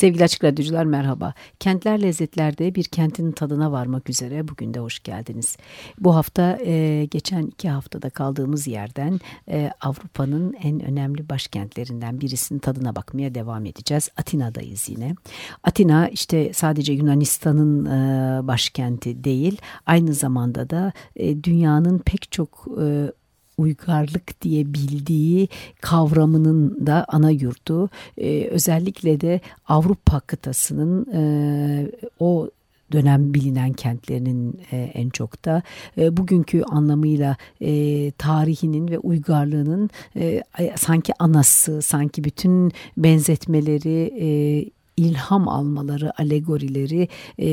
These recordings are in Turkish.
Sevgili Açık Radyocular merhaba. Kentler Lezzetler'de bir kentin tadına varmak üzere bugün de hoş geldiniz. Bu hafta e, geçen iki haftada kaldığımız yerden e, Avrupa'nın en önemli başkentlerinden birisinin tadına bakmaya devam edeceğiz. Atina'dayız yine. Atina işte sadece Yunanistan'ın e, başkenti değil aynı zamanda da e, dünyanın pek çok e, uygarlık diye bildiği kavramının da ana yurdu. Ee, özellikle de Avrupa kıtasının e, o dönem bilinen kentlerinin e, en çok da e, bugünkü anlamıyla e, tarihinin ve uygarlığının e, sanki anası, sanki bütün benzetmeleri, e, ilham almaları, alegorileri e,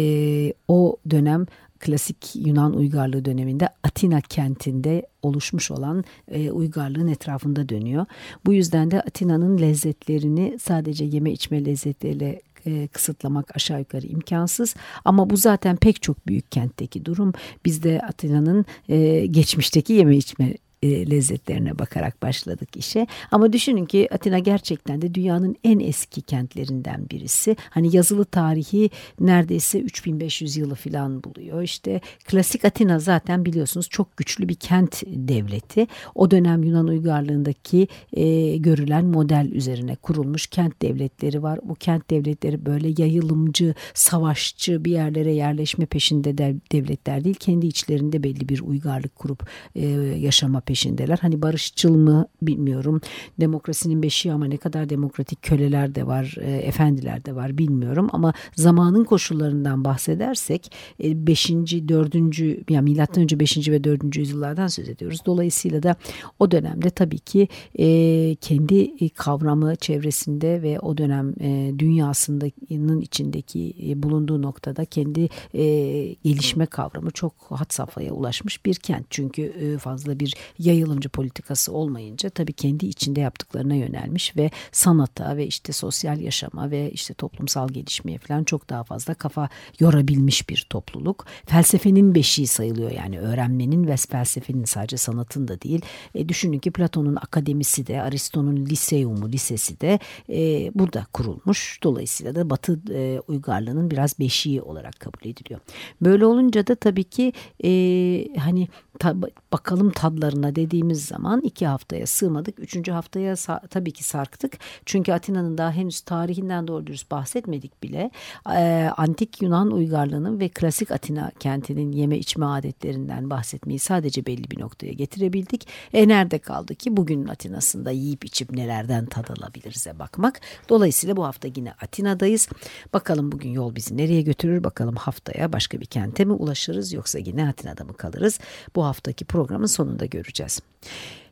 o dönem klasik Yunan uygarlığı döneminde Atina kentinde oluşmuş olan e, uygarlığın etrafında dönüyor. Bu yüzden de Atina'nın lezzetlerini sadece yeme içme lezzetleriyle e, kısıtlamak aşağı yukarı imkansız. Ama bu zaten pek çok büyük kentteki durum. Bizde Atina'nın e, geçmişteki yeme içme e, lezzetlerine bakarak başladık işe. Ama düşünün ki Atina gerçekten de dünyanın en eski kentlerinden birisi. Hani yazılı tarihi neredeyse 3500 yılı falan buluyor. İşte klasik Atina zaten biliyorsunuz çok güçlü bir kent devleti. O dönem Yunan uygarlığındaki e, görülen model üzerine kurulmuş kent devletleri var. Bu kent devletleri böyle yayılımcı, savaşçı bir yerlere yerleşme peşinde de devletler değil. Kendi içlerinde belli bir uygarlık kurup e, yaşama peşindeler. Hani barışçıl mı bilmiyorum. Demokrasinin beşiği ama ne kadar demokratik köleler de var, e, efendiler de var bilmiyorum. Ama zamanın koşullarından bahsedersek 5. E, 4. yani milattan önce 5. ve 4. yüzyıllardan söz ediyoruz. Dolayısıyla da o dönemde tabii ki e, kendi kavramı çevresinde ve o dönem e, dünyasının içindeki e, bulunduğu noktada kendi e, gelişme kavramı çok hat safhaya ulaşmış bir kent. Çünkü e, fazla bir yayılımcı politikası olmayınca tabii kendi içinde yaptıklarına yönelmiş ve sanata ve işte sosyal yaşama ve işte toplumsal gelişmeye falan çok daha fazla kafa yorabilmiş bir topluluk. Felsefenin beşiği sayılıyor yani öğrenmenin ve felsefenin sadece sanatın da değil. E, düşünün ki Platon'un akademisi de Aristo'nun liseumu, lisesi de e, burada kurulmuş. Dolayısıyla da Batı e, uygarlığının biraz beşiği olarak kabul ediliyor. Böyle olunca da tabii ki e, hani ta, bakalım tadlarına dediğimiz zaman iki haftaya sığmadık. Üçüncü haftaya tabii ki sarktık. Çünkü Atina'nın daha henüz tarihinden doğru dürüst bahsetmedik bile. E, antik Yunan uygarlığının ve klasik Atina kentinin yeme içme adetlerinden bahsetmeyi sadece belli bir noktaya getirebildik. E nerede kaldı ki bugünün Atina'sında yiyip içip nelerden tad alabiliriz'e bakmak. Dolayısıyla bu hafta yine Atina'dayız. Bakalım bugün yol bizi nereye götürür? Bakalım haftaya başka bir kente mi ulaşırız yoksa yine Atina'da mı kalırız? Bu haftaki programın sonunda göreceğiz. Yes.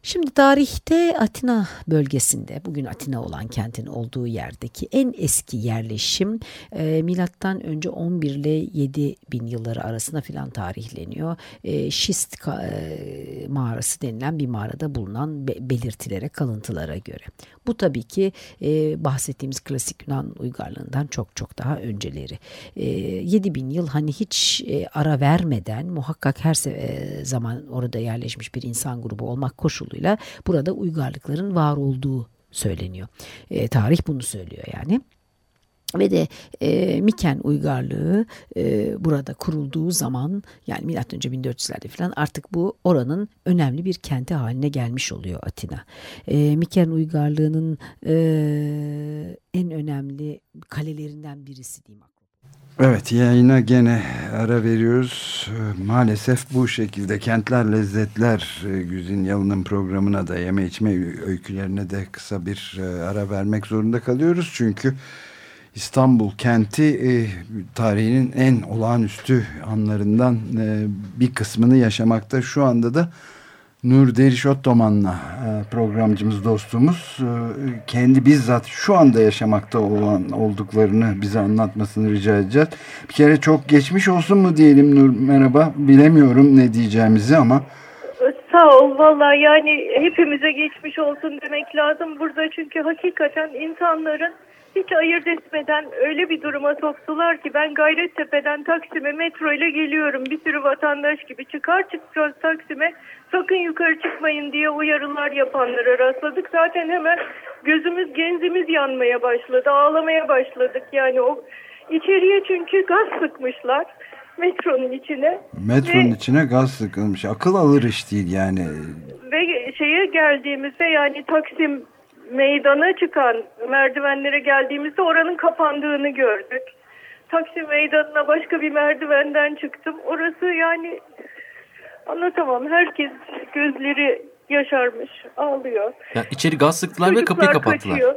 Şimdi tarihte Atina bölgesinde bugün Atina olan kentin olduğu yerdeki en eski yerleşim e, milattan önce 11 ile 7 bin yılları arasında filan tarihleniyor. E, Şist e, mağarası denilen bir mağarada bulunan be, belirtilere kalıntılara göre. Bu tabii ki e, bahsettiğimiz klasik Yunan uygarlığından çok çok daha önceleri. E, 7 bin yıl hani hiç e, ara vermeden muhakkak her e, zaman orada yerleşmiş bir insan grubu olmak koşulu yoluyla burada uygarlıkların var olduğu söyleniyor. E, tarih bunu söylüyor yani ve de e, Miken uygarlığı e, burada kurulduğu zaman yani önce 1400'lerde falan artık bu oranın önemli bir kenti haline gelmiş oluyor Atina. E, Miken uygarlığının e, en önemli kalelerinden birisi diyeyim. Evet yayına gene ara veriyoruz. Maalesef bu şekilde Kentler Lezzetler e, Güzin Yalın'ın programına da yeme içme öykülerine de kısa bir e, ara vermek zorunda kalıyoruz. Çünkü İstanbul kenti e, tarihinin en olağanüstü anlarından bir kısmını yaşamakta. Şu anda da Nur Deriş Ottoman'la e, programcımız, dostumuz. E, kendi bizzat şu anda yaşamakta olan olduklarını bize anlatmasını rica edeceğiz. Bir kere çok geçmiş olsun mu diyelim Nur? Merhaba. Bilemiyorum ne diyeceğimizi ama. Sağ ol. Valla yani hepimize geçmiş olsun demek lazım. Burada çünkü hakikaten insanların hiç ayırt etmeden öyle bir duruma soktular ki ben Gayrettepe'den Taksim'e metro ile geliyorum. Bir sürü vatandaş gibi çıkar çıkacağız Taksim'e sakın yukarı çıkmayın diye uyarılar yapanlara rastladık. Zaten hemen gözümüz genzimiz yanmaya başladı ağlamaya başladık yani o içeriye çünkü gaz sıkmışlar metronun içine. Metronun ve, içine gaz sıkılmış. Akıl alır iş değil yani. Ve şeye geldiğimizde yani Taksim meydana çıkan merdivenlere geldiğimizde oranın kapandığını gördük. Taksim meydanına başka bir merdivenden çıktım. Orası yani anlatamam. Herkes gözleri yaşarmış, ağlıyor. Yani içeri gaz sıktılar Çocuklar ve kapıyı kapattılar. Kaçıyor.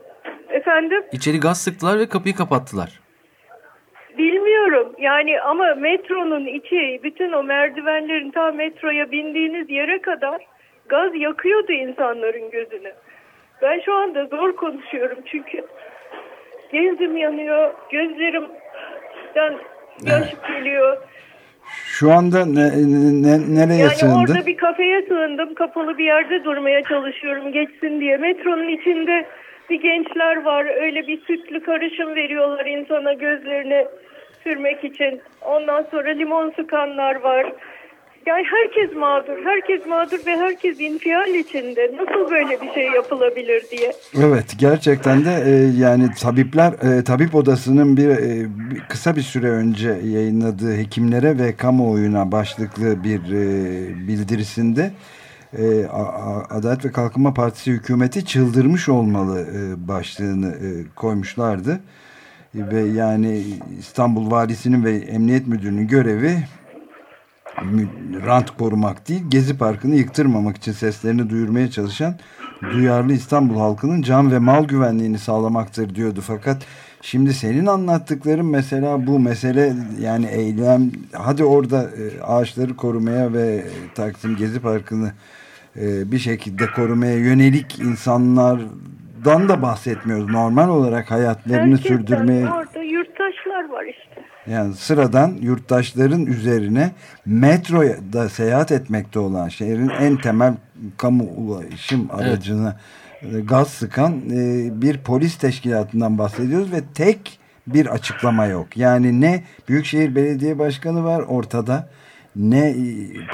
Efendim? İçeri gaz sıktılar ve kapıyı kapattılar. Bilmiyorum yani ama metronun içi bütün o merdivenlerin ta metroya bindiğiniz yere kadar gaz yakıyordu insanların gözünü. Ben şu anda zor konuşuyorum çünkü genzim yanıyor, gözlerimden yaş geliyor. Şu anda ne, ne, nereye yani sığındın? Yani orada bir kafeye sığındım. Kapalı bir yerde durmaya çalışıyorum geçsin diye. Metronun içinde bir gençler var. Öyle bir sütlü karışım veriyorlar insana gözlerine sürmek için. Ondan sonra limon sıkanlar var. Yani herkes mağdur, herkes mağdur ve herkes infial içinde. Nasıl böyle bir şey yapılabilir diye. Evet, gerçekten de e, yani tabipler, e, tabip odasının bir, e, kısa bir süre önce yayınladığı hekimlere ve kamuoyuna başlıklı bir e, bildirisinde e, Adalet ve Kalkınma Partisi hükümeti çıldırmış olmalı e, başlığını e, koymuşlardı ve yani İstanbul Valisi'nin ve Emniyet Müdürü'nün görevi rant korumak değil, Gezi Parkı'nı yıktırmamak için seslerini duyurmaya çalışan duyarlı İstanbul halkının can ve mal güvenliğini sağlamaktır diyordu. Fakat şimdi senin anlattıkların mesela bu mesele yani eylem hadi orada e, ağaçları korumaya ve Taksim Gezi Parkı'nı e, bir şekilde korumaya yönelik insanlardan da bahsetmiyoruz. Normal olarak hayatlarını Herkesten sürdürmeye... orada yurttaşlar var işte. Yani sıradan yurttaşların üzerine metroda seyahat etmekte olan şehrin en temel kamu ulaşım aracına evet. gaz sıkan e, bir polis teşkilatından bahsediyoruz ve tek bir açıklama yok. Yani ne Büyükşehir Belediye Başkanı var ortada ne e,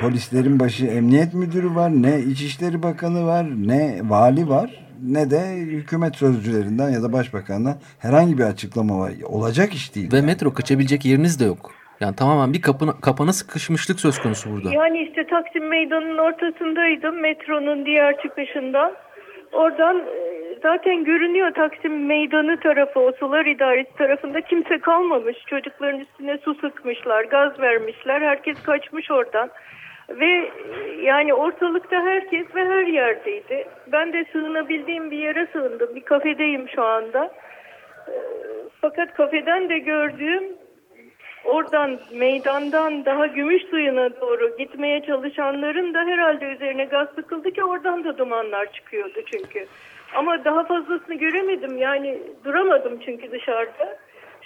polislerin başı emniyet müdürü var ne İçişleri Bakanı var ne vali var ne de hükümet sözcülerinden ya da başbakandan herhangi bir açıklama var. Olacak iş değil. Ve yani. metro kaçabilecek yeriniz de yok. Yani tamamen bir kapına, kapana sıkışmışlık söz konusu burada. Yani işte Taksim Meydanı'nın ortasındaydım metronun diğer çıkışından. Oradan e, zaten görünüyor Taksim Meydanı tarafı, o sular idaresi tarafında kimse kalmamış. Çocukların üstüne su sıkmışlar, gaz vermişler. Herkes kaçmış oradan. Ve yani ortalıkta herkes ve her yerdeydi. Ben de sığınabildiğim bir yere sığındım. Bir kafedeyim şu anda. Ee, fakat kafeden de gördüğüm oradan meydandan daha gümüş suyuna doğru gitmeye çalışanların da herhalde üzerine gaz sıkıldı ki oradan da dumanlar çıkıyordu çünkü. Ama daha fazlasını göremedim yani duramadım çünkü dışarıda.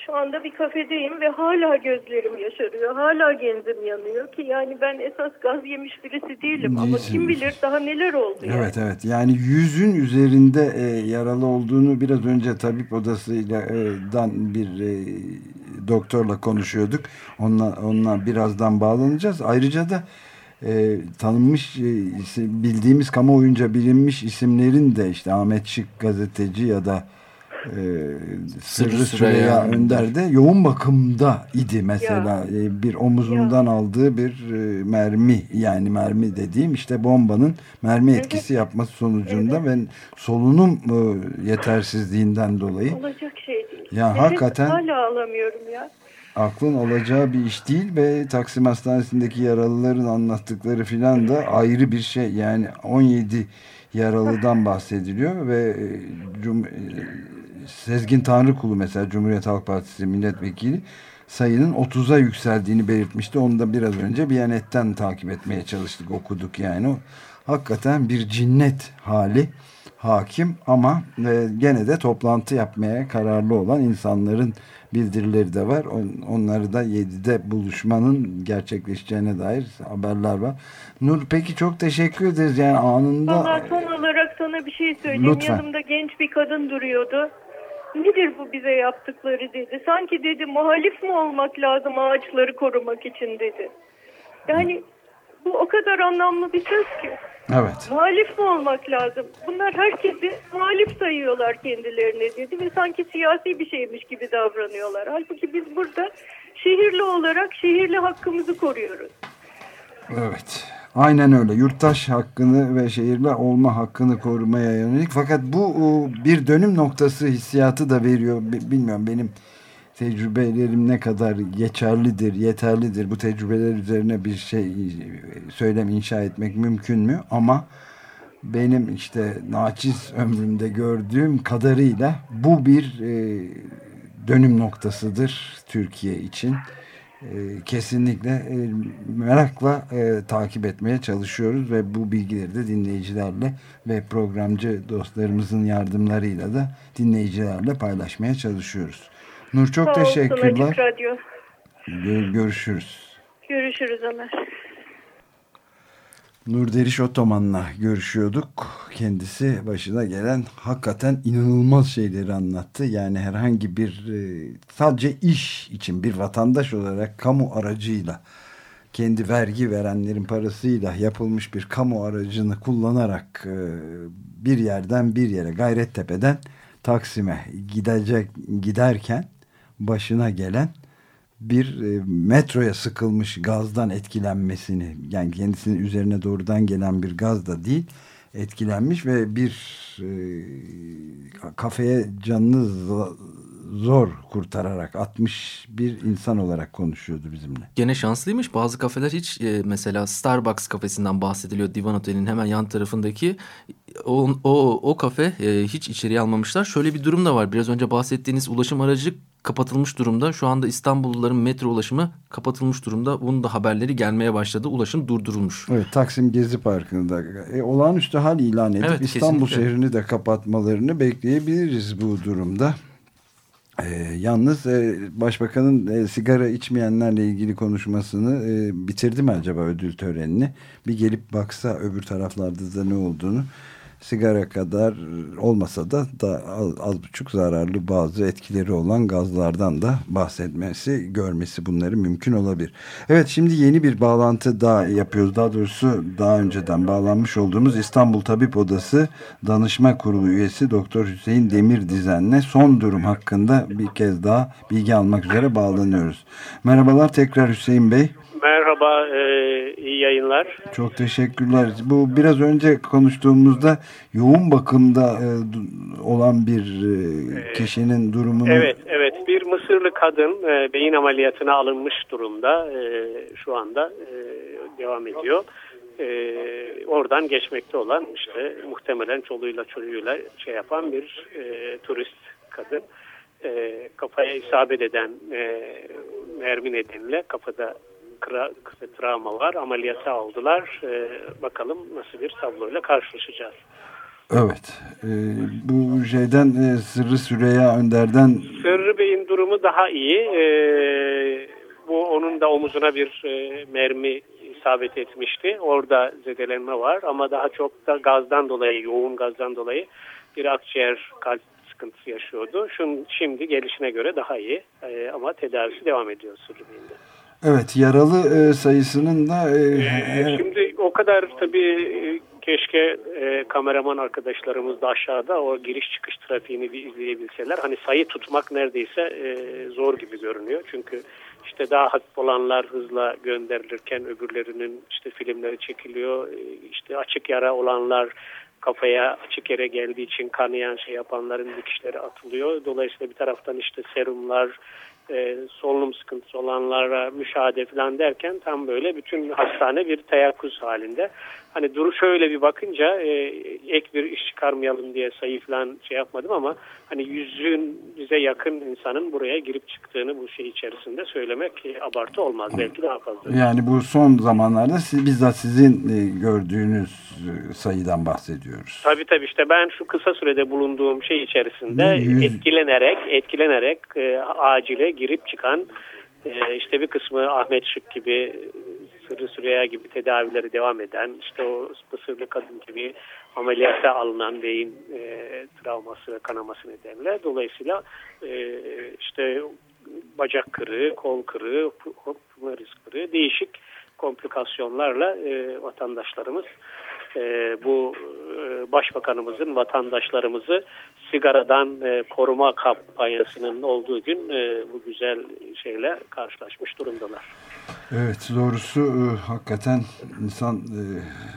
Şu anda bir kafedeyim ve hala gözlerim yaşarıyor. Hala genzim yanıyor ki yani ben esas gaz yemiş birisi değilim. Değilsin. Ama kim bilir daha neler oldu. Yani. Evet evet yani yüzün üzerinde e, yaralı olduğunu biraz önce tabip odasıyla e, dan bir e, doktorla konuşuyorduk. Onunla, onunla birazdan bağlanacağız. Ayrıca da e, tanınmış e, bildiğimiz kamuoyunca bilinmiş isimlerin de işte Ahmet Şık gazeteci ya da e, Sırrı Süreyya Önder de yoğun bakımda idi mesela ya. E, bir omuzundan ya. aldığı bir e, mermi yani mermi dediğim işte bombanın mermi etkisi evet. yapması sonucunda evet. ve solunum e, yetersizliğinden dolayı. Olacak şey değil. Ya evet, hakikaten hala alamıyorum ya. Aklın olacağı bir iş değil ve Taksim Hastanesi'ndeki yaralıların anlattıkları filan da ayrı bir şey. Yani 17 yaralıdan bahsediliyor ve Cum Sezgin Tanrıkulu mesela Cumhuriyet Halk Partisi milletvekili sayının 30'a yükseldiğini belirtmişti. Onu da biraz önce Biyanet'ten takip etmeye çalıştık, okuduk yani. O, hakikaten bir cinnet hali hakim ama e, gene de toplantı yapmaya kararlı olan insanların bildirileri de var. On, onları da 7'de buluşmanın gerçekleşeceğine dair haberler var. Nur peki çok teşekkür ederiz. Yani anında... Valla son olarak sana bir şey söyleyeyim. Lütfen. Yanımda genç bir kadın duruyordu. Nedir bu bize yaptıkları dedi. Sanki dedi muhalif mi olmak lazım ağaçları korumak için dedi. Yani bu o kadar anlamlı bir söz ki. Evet. Muhalif mi olmak lazım? Bunlar herkesi muhalif sayıyorlar kendilerine dedi ve sanki siyasi bir şeymiş gibi davranıyorlar. Halbuki biz burada şehirli olarak şehirli hakkımızı koruyoruz. Evet. Aynen öyle. Yurttaş hakkını ve şehirli olma hakkını korumaya yönelik. Fakat bu bir dönüm noktası hissiyatı da veriyor. Bilmiyorum benim tecrübelerim ne kadar geçerlidir, yeterlidir. Bu tecrübeler üzerine bir şey söylem inşa etmek mümkün mü? Ama benim işte naçiz ömrümde gördüğüm kadarıyla bu bir e, dönüm noktasıdır Türkiye için. E, kesinlikle e, merakla e, takip etmeye çalışıyoruz ve bu bilgileri de dinleyicilerle ve programcı dostlarımızın yardımlarıyla da dinleyicilerle paylaşmaya çalışıyoruz. Nur çok Sağ teşekkürler. Radyo. Görüşürüz. Görüşürüz Ömer. Nur Deriş Otoman'la görüşüyorduk. Kendisi başına gelen hakikaten inanılmaz şeyleri anlattı. Yani herhangi bir e, sadece iş için bir vatandaş olarak kamu aracıyla kendi vergi verenlerin parasıyla yapılmış bir kamu aracını kullanarak e, bir yerden bir yere Gayrettepe'den Taksim'e gidecek giderken başına gelen bir e, metroya sıkılmış gazdan etkilenmesini yani kendisinin üzerine doğrudan gelen bir gaz da değil etkilenmiş ve bir e, kafeye canını zor kurtararak atmış bir insan olarak konuşuyordu bizimle. Gene şanslıymış. Bazı kafeler hiç e, mesela Starbucks kafesinden bahsediliyor Divan Oteli'nin hemen yan tarafındaki. O, o, o kafe e, hiç içeriye almamışlar. Şöyle bir durum da var. Biraz önce bahsettiğiniz ulaşım aracı kapatılmış durumda. Şu anda İstanbulluların metro ulaşımı kapatılmış durumda. Bunun da haberleri gelmeye başladı. Ulaşım durdurulmuş. Evet Taksim Gezi Parkı'nda e, olağanüstü hal ilan edip evet, İstanbul kesinlikle. şehrini de kapatmalarını bekleyebiliriz bu durumda. E, yalnız e, başbakanın e, sigara içmeyenlerle ilgili konuşmasını e, bitirdi mi acaba ödül törenini? Bir gelip baksa öbür taraflarda da ne olduğunu sigara kadar olmasa da, da az, az buçuk zararlı bazı etkileri olan gazlardan da bahsetmesi, görmesi bunları mümkün olabilir. Evet şimdi yeni bir bağlantı daha yapıyoruz. Daha doğrusu daha önceden bağlanmış olduğumuz İstanbul Tabip Odası Danışma Kurulu üyesi Doktor Hüseyin Demir Dizen'le son durum hakkında bir kez daha bilgi almak üzere bağlanıyoruz. Merhabalar tekrar Hüseyin Bey. Merhaba, e, iyi yayınlar. Çok teşekkürler. Bu biraz önce konuştuğumuzda yoğun bakımda e, olan bir e, kişinin durumunu... Evet, evet. Bir Mısırlı kadın e, beyin ameliyatına alınmış durumda. E, şu anda e, devam ediyor. E, oradan geçmekte olan işte muhtemelen çoluğuyla çocuğuyla şey yapan bir e, turist kadın. E, kafaya isabet eden e, mermi nedeniyle kafada kısa travma var. Ameliyata aldılar. E, bakalım nasıl bir tabloyla karşılaşacağız. Evet. E, bu şeyden e, Sırrı Süreyya Önder'den... Sırrı Bey'in durumu daha iyi. E, bu onun da omuzuna bir e, mermi isabet etmişti. Orada zedelenme var ama daha çok da gazdan dolayı, yoğun gazdan dolayı bir akciğer kalp sıkıntısı yaşıyordu. Şun, şimdi gelişine göre daha iyi e, ama tedavisi devam ediyor Sırrı Bey'in de. Evet yaralı e, sayısının da... E, e, şimdi o kadar tabii e, keşke e, kameraman arkadaşlarımız da aşağıda o giriş çıkış trafiğini bir izleyebilseler. Hani sayı tutmak neredeyse e, zor gibi görünüyor. Çünkü işte daha hafif olanlar hızla gönderilirken öbürlerinin işte filmleri çekiliyor. E, işte açık yara olanlar kafaya açık yere geldiği için kanayan şey yapanların dikişleri atılıyor. Dolayısıyla bir taraftan işte serumlar, e, solunum sıkıntısı olanlara müşahede falan derken tam böyle bütün hastane bir teyakkuz halinde. Hani duru şöyle bir bakınca e, ek bir iş çıkarmayalım diye sayı falan şey yapmadım ama hani yüzün bize yakın insanın buraya girip çıktığını bu şey içerisinde söylemek e, abartı olmaz. Belki daha fazla. Yani bu son zamanlarda siz, bizzat sizin e, gördüğünüz e, sayıdan bahsediyoruz. Tabii tabii işte ben şu kısa sürede bulunduğum şey içerisinde Yüz... etkilenerek etkilenerek e, acile girip çıkan e, işte bir kısmı Ahmet Şık gibi Sırrı Süreyya gibi tedavileri devam eden, işte o Mısırlı kadın gibi ameliyata alınan beyin e, travması ve kanaması nedeniyle. Dolayısıyla e, işte bacak kırığı, kol kırığı, pumaris kırığı değişik komplikasyonlarla e, vatandaşlarımız e, bu e, başbakanımızın vatandaşlarımızı sigaradan e, koruma kampanyasının olduğu gün e, bu güzel şeyle karşılaşmış durumdalar. Evet doğrusu e, hakikaten insan e,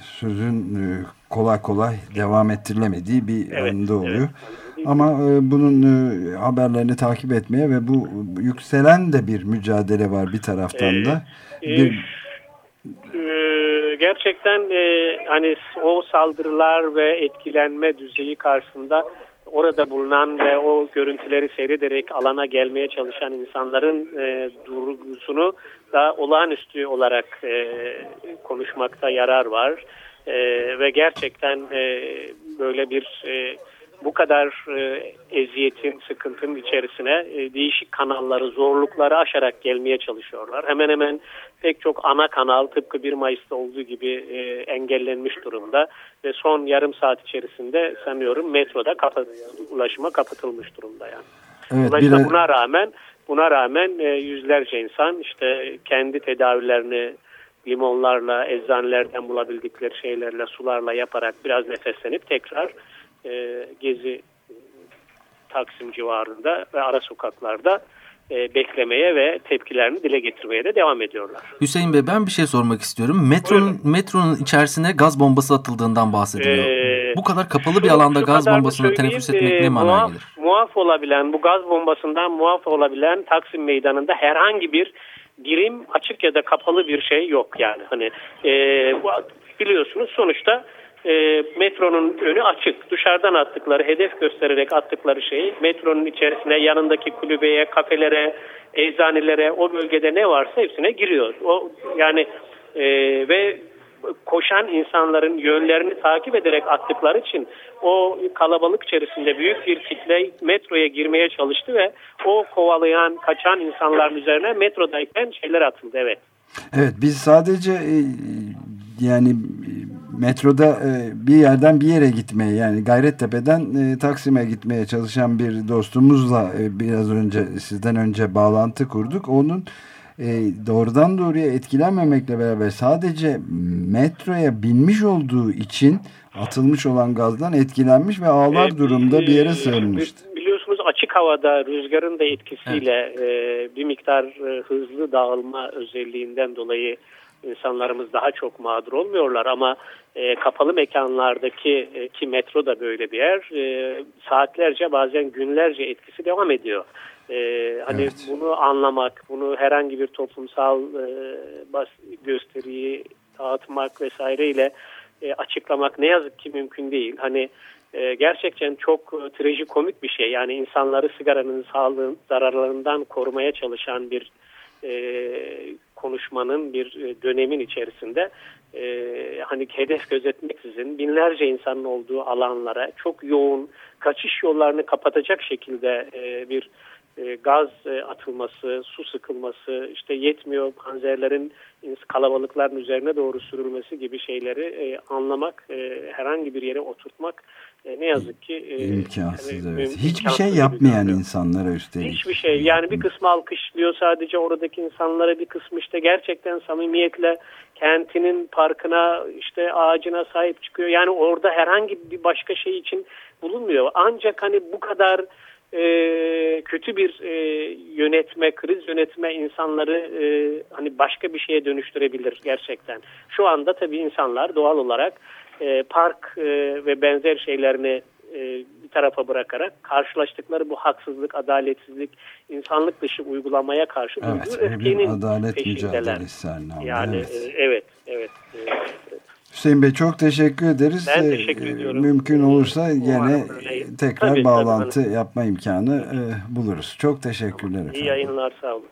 sözün e, kolay kolay devam ettirilemediği bir evet, anda oluyor. Evet. Ama e, bunun e, haberlerini takip etmeye ve bu yükselen de bir mücadele var bir taraftan da. E, bir... E, gerçekten e, hani o saldırılar ve etkilenme düzeyi karşısında orada bulunan ve o görüntüleri seyrederek alana gelmeye çalışan insanların e, durgusunu da olağanüstü olarak e, konuşmakta yarar var. E, ve gerçekten e, böyle bir e, bu kadar e, eziyetin, sıkıntının içerisine e, değişik kanalları, zorlukları aşarak gelmeye çalışıyorlar. Hemen hemen pek çok ana kanal tıpkı 1 Mayıs'ta olduğu gibi e, engellenmiş durumda ve son yarım saat içerisinde sanıyorum metroda kapat, ulaşıma kapatılmış durumda yani. Evet, Dolayısıyla bir... buna rağmen buna rağmen e, yüzlerce insan işte kendi tedavilerini limonlarla, eczanelerden bulabildikleri şeylerle, sularla yaparak biraz nefeslenip tekrar e, Gezi Taksim civarında ve ara sokaklarda e, beklemeye ve tepkilerini dile getirmeye de devam ediyorlar. Hüseyin Bey ben bir şey sormak istiyorum. Metronun metronun içerisine gaz bombası atıldığından bahsediliyor. Ee, bu kadar kapalı bir alanda gaz bombasını teneffüs etmek ne e, manaya muaf, gelir? Muaf olabilen bu gaz bombasından muaf olabilen Taksim Meydanı'nda herhangi bir birim açık ya da kapalı bir şey yok yani. Hani e, bu, biliyorsunuz sonuçta e, metronun önü açık. Dışarıdan attıkları, hedef göstererek attıkları şey metronun içerisine, yanındaki kulübeye, kafelere, eczanelere, o bölgede ne varsa hepsine giriyor. O yani e, ve koşan insanların yönlerini takip ederek attıkları için o kalabalık içerisinde büyük bir kitle metroya girmeye çalıştı ve o kovalayan, kaçan insanların üzerine metrodayken şeyler atıldı. Evet. Evet biz sadece e, yani metroda e, bir yerden bir yere gitmeye yani Gayrettepe'den e, Taksim'e gitmeye çalışan bir dostumuzla e, biraz önce sizden önce bağlantı kurduk. Onun e, doğrudan doğruya etkilenmemekle beraber sadece metroya binmiş olduğu için atılmış olan gazdan etkilenmiş ve ağlar e, durumda bir yere sığınmıştı. Biliyorsunuz açık havada rüzgarın da etkisiyle evet. e, bir miktar e, hızlı dağılma özelliğinden dolayı insanlarımız daha çok mağdur olmuyorlar ama e, kapalı mekanlardaki e, ki metro da böyle bir yer e, saatlerce bazen günlerce etkisi devam ediyor. E, hani evet. bunu anlamak, bunu herhangi bir toplumsal e, bas, gösteriyi dağıtmak vesaireyle e, açıklamak ne yazık ki mümkün değil. Hani e, gerçekten çok e, trajikomik bir şey. Yani insanları sigaranın sağlığın zararlarından korumaya çalışan bir e, konuşmanın bir e, dönemin içerisinde e, hani hedef gözetmeksizin binlerce insanın olduğu alanlara çok yoğun kaçış yollarını kapatacak şekilde e, bir e, gaz e, atılması, su sıkılması, işte yetmiyor panzerlerin kalabalıkların üzerine doğru sürülmesi gibi şeyleri e, anlamak, e, herhangi bir yere oturtmak e, ne yazık ki e, imkansız. Yani, evet. Hiçbir şey yapmayan bir insanlara üstelik. Hiçbir şey. Yani bir kısmı alkışlıyor sadece oradaki insanlara bir kısmı işte gerçekten samimiyetle kentinin parkına işte ağacına sahip çıkıyor. Yani orada herhangi bir başka şey için bulunmuyor. Ancak hani bu kadar e, kötü bir e, yönetme, kriz yönetme insanları e, hani başka bir şeye dönüştürebilir gerçekten. Şu anda tabii insanlar doğal olarak e, park e, ve benzer şeylerini e, bir tarafa bırakarak karşılaştıkları bu haksızlık, adaletsizlik, insanlık dışı uygulamaya karşı evet, öfkenin adalet peşindeler. Yani evet. E, evet, evet. E, Hüseyin Bey çok teşekkür ederiz. Ben teşekkür e, ediyorum. Mümkün olursa gene tekrar tabii, bağlantı tabii. yapma imkanı e, buluruz. Çok teşekkürler efendim. İyi yayınlar sağ olun.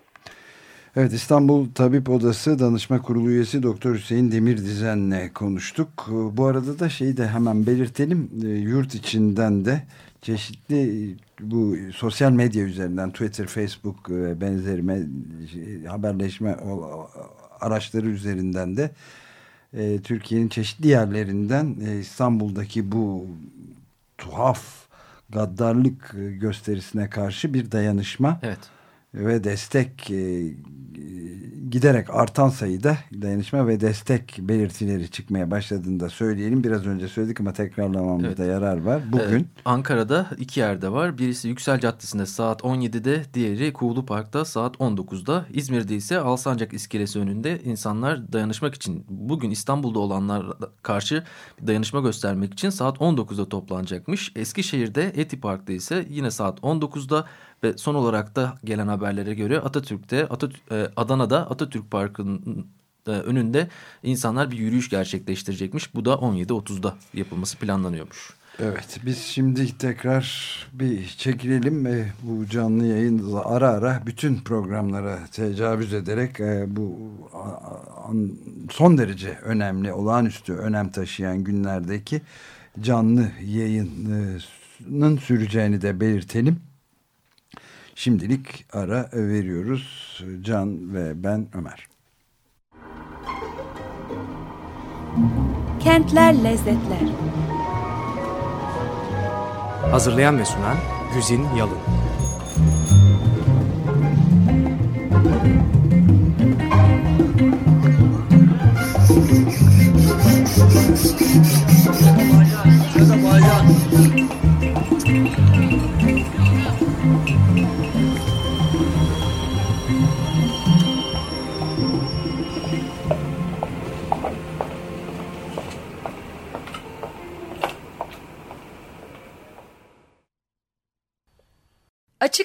Evet İstanbul Tabip Odası Danışma Kurulu üyesi Doktor Hüseyin Demirdizen'le konuştuk. Bu arada da şeyi de hemen belirtelim. E, yurt içinden de çeşitli bu sosyal medya üzerinden Twitter, Facebook ve benzeri haberleşme araçları üzerinden de e, Türkiye'nin çeşitli yerlerinden e, İstanbul'daki bu tuhaf gaddarlık gösterisine karşı bir dayanışma evet. Ve destek e, giderek artan sayıda dayanışma ve destek belirtileri çıkmaya başladığını da söyleyelim. Biraz önce söyledik ama tekrarlamamızda evet. yarar var. Bugün evet, Ankara'da iki yerde var. Birisi Yüksel Caddesi'nde saat 17'de, diğeri Kuğulu Park'ta saat 19'da. İzmir'de ise Alsancak İskelesi önünde insanlar dayanışmak için bugün İstanbul'da olanlar karşı dayanışma göstermek için saat 19'da toplanacakmış. Eskişehir'de Eti Park'ta ise yine saat 19'da ve son olarak da gelen haberlere göre Atatürk'te, Atat e, Adana'da Atatürk Parkı'nın e, önünde insanlar bir yürüyüş gerçekleştirecekmiş. Bu da 17.30'da yapılması planlanıyormuş. Evet biz şimdi tekrar bir çekilelim. E, bu canlı yayın ara ara bütün programlara tecavüz ederek e, bu son derece önemli, olağanüstü önem taşıyan günlerdeki canlı yayının süreceğini de belirtelim. Şimdilik ara veriyoruz. Can ve ben Ömer. Kentler Lezzetler Hazırlayan ve sunan Güzin Yalın